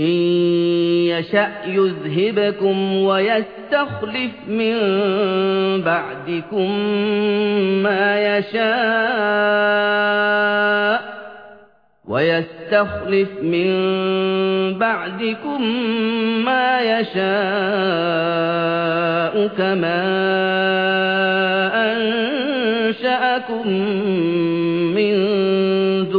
إن يشأ يذهبكم ويستخلف من بعدكم ما يشاء ويستخلف من بعدكم ما يشاء كما أنشأكم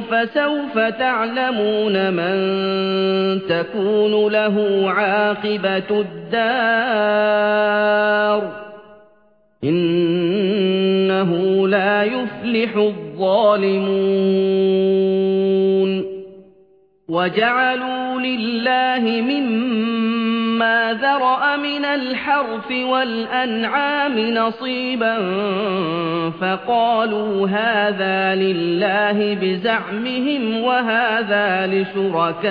فسوف تعلمون من تكون له عاقبة الدار. إنه لا يفلح الظالمون. وجعلوا لله مما ذرأ من الحرف والأنعام نصيبا فقالوا هذا لله بزعمهم وهذا لشركائنا